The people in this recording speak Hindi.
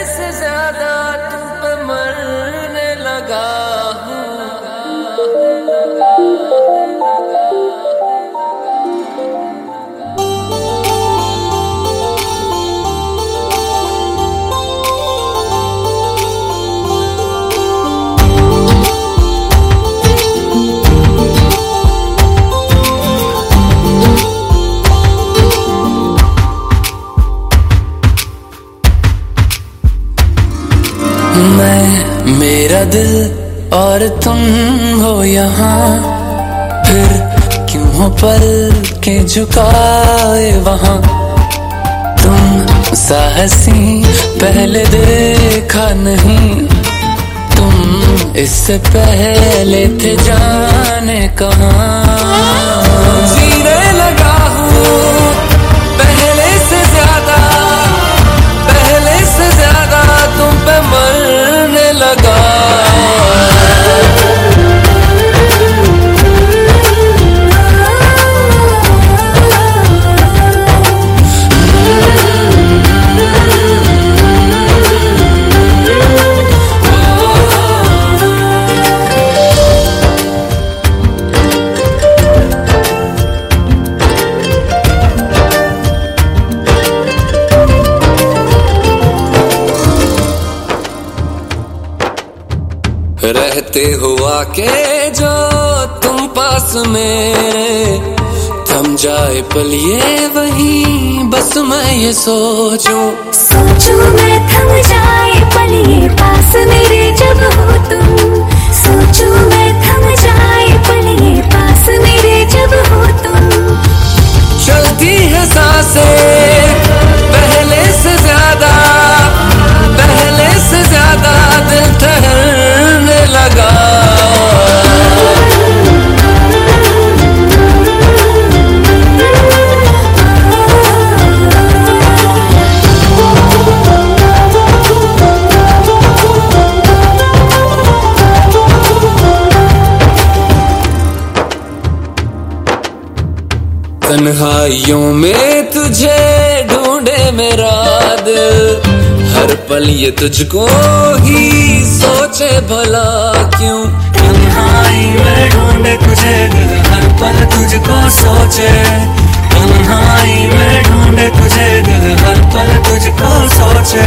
Is are the to permanent. मैं, मेरा दिल और तुम हो यहाँ। फिर क्यों हो पल के झुकाए वहाँ? तुम सा हसी पहले देखा नहीं। तुम इससे पहले थे जाने कहाँ? रहते हुआ के जो तुम पास मेरे, थम जाए पलिए वही, बस मैं ये सोचूं। सोचूं मैं थम जाए पलिए पास तन्हाइयों में तुझे ढूंढे मेरा दिल हर पल ये तुझको ही सोचे भला क्यों? तन्हाई में ढूंढे तुझे दिल हर पल तुझको सोचे। तन्हाई में ढूंढे तुझे दिल हर पल तुझको सोचे।